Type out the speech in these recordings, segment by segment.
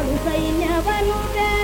ಬಹುಸೈನ್ಯವನುರ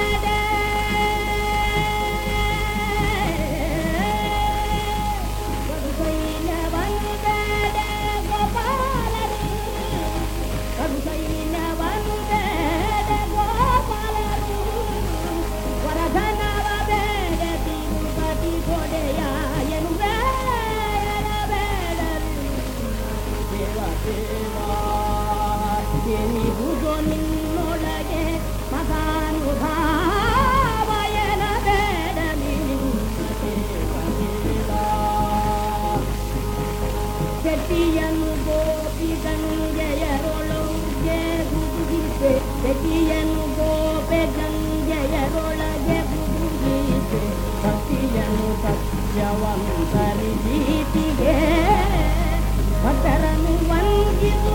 ಸತಿಯನು ಗೋಪೆ ಗಂಗೆಯರೊಳಗೆ ಬುದುಗಿಸೆ ಸತಿಯನು ಸರಿ ಭೀತಿಗೆ ಭಟರನು ವಂದಿತು